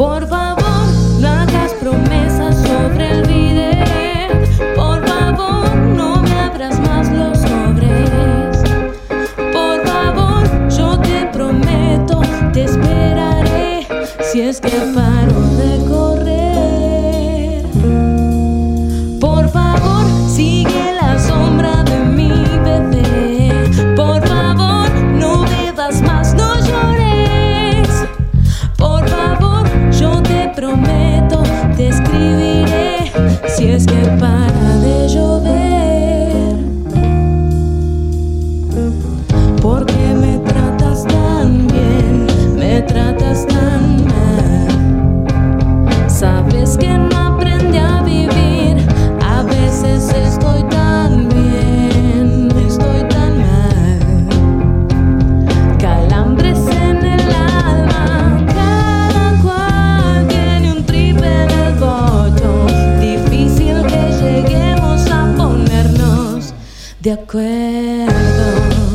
Por favor, no hagas promesas sobre el video. Por favor, no me abras más los sobres. Por favor, yo te prometo, te esperaré si es que paro de correr. Por favor, sigue la sombra. Prometo, te escribiré si es que para de acuerdo.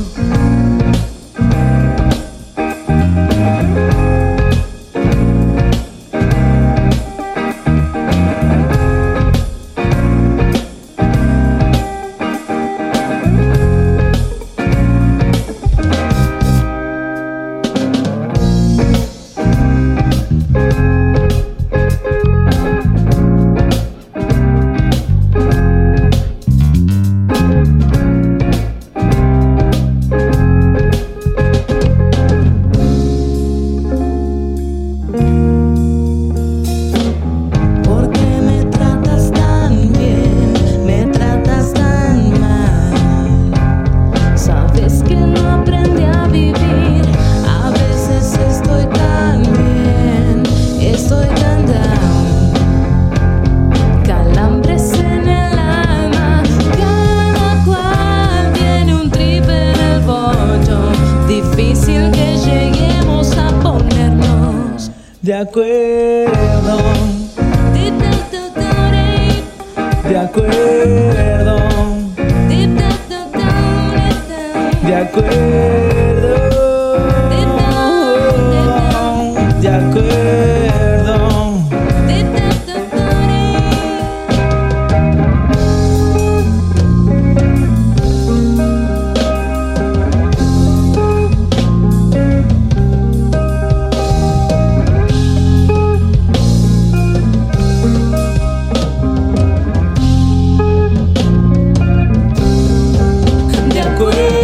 De acuerdo. De acuerdo. De acuerdo. kwe